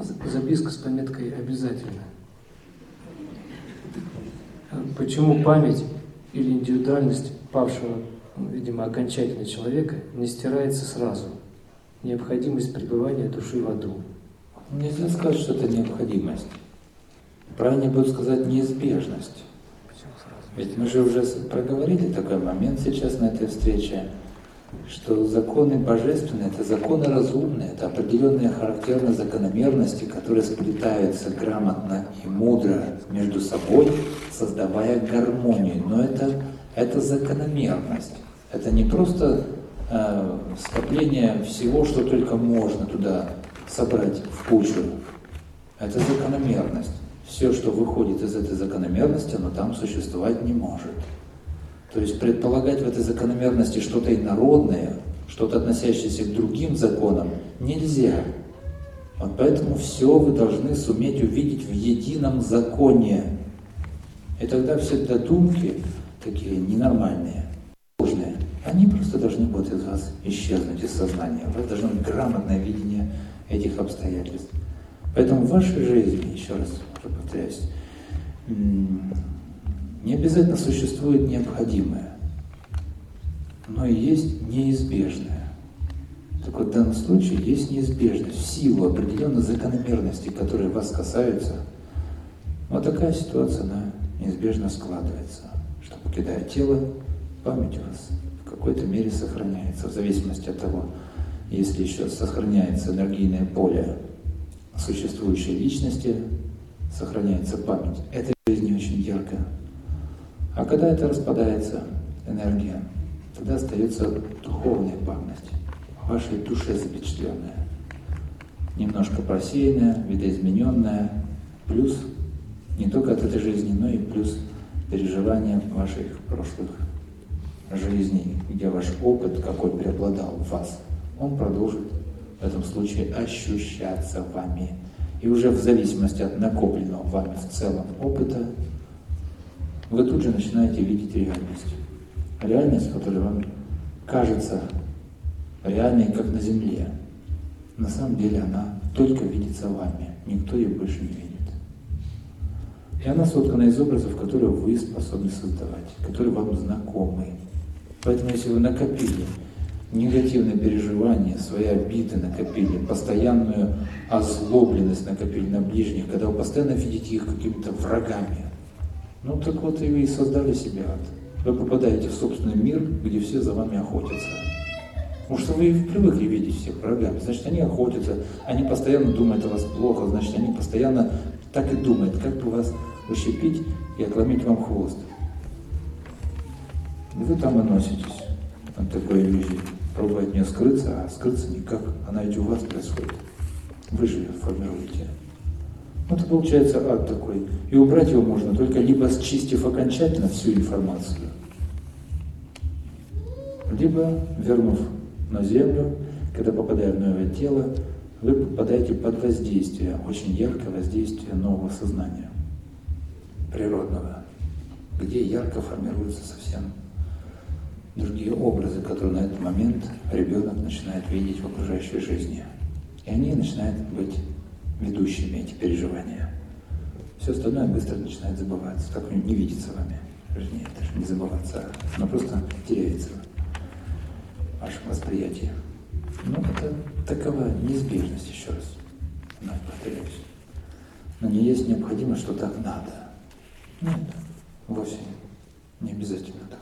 Записка с пометкой «Обязательно». Почему память или индивидуальность павшего, видимо, окончательно человека не стирается сразу? Необходимость пребывания души в аду. Нельзя сказать, что это необходимость. Правильно будет сказать неизбежность. Ведь мы же уже проговорили такой момент сейчас на этой встрече, что законы божественные – это законы разумные, это определенные характерные закономерности, которые сплетаются грамотно и мудро между собой, создавая гармонию. Но это, это закономерность. Это не просто э, скопление всего, что только можно туда собрать в кучу. Это закономерность. Все, что выходит из этой закономерности, оно там существовать не может. То есть предполагать в этой закономерности что-то инородное, что-то относящееся к другим законам, нельзя. Вот поэтому все вы должны суметь увидеть в едином законе. И тогда все додумки, такие ненормальные, ложные, они просто должны будут из вас исчезнуть из сознания. У вас должно быть грамотное видение этих обстоятельств. Поэтому в вашей жизни, еще раз повторяюсь, не обязательно существует необходимое, но и есть неизбежное. Так вот, в данном случае есть неизбежность в силу определенной закономерности, которые вас касаются. Вот такая ситуация, она неизбежно складывается, что покидая тело, память у вас в какой-то мере сохраняется, в зависимости от того, если еще сохраняется энергийное поле существующей личности, сохраняется память. Это в жизни очень а когда это распадается, энергия, тогда остается духовная память, вашей душе запечатленная, немножко просеянная, видоизмененная, плюс не только от этой жизни, но и плюс переживания ваших прошлых жизней, где ваш опыт, какой преобладал в вас, он продолжит в этом случае ощущаться вами. И уже в зависимости от накопленного вами в целом опыта, вы тут же начинаете видеть реальность. Реальность, которая вам кажется реальной, как на Земле. На самом деле она только видится вами, никто ее больше не видит. И она соткана из образов, которые вы способны создавать, которые вам знакомы. Поэтому если вы накопили негативные переживания, свои обиды накопили, постоянную озлобленность накопили на ближних, когда вы постоянно видите их какими-то врагами, ну так вот и вы создали себе ад. Вы попадаете в собственный мир, где все за вами охотятся. Потому что вы привыкли видеть всех врагами. Значит, они охотятся, они постоянно думают о вас плохо, значит, они постоянно так и думают, как бы вас ущипить и отломить вам хвост. И вы там и носитесь от такой иллюзии. Пробовать не скрыться, а скрыться никак. Она ведь у вас происходит. Вы же ее формируете. Вот это получается ад такой. И убрать его можно только либо счистив окончательно всю информацию, либо вернув на землю, когда попадая в новое тело, вы попадаете под воздействие, очень яркое воздействие нового сознания, природного, где ярко формируются совсем другие образы, которые на этот момент ребенок начинает видеть в окружающей жизни. И они начинают быть ведущими эти переживания. Все остальное быстро начинает забываться, так не видится вами. Вернее, даже не забываться, но просто теряется в вашем восприятии. Ну, это такова неизбежность, еще раз. Вновь повторяюсь. Но не есть необходимо, что так надо. Нет, вовсе не обязательно так.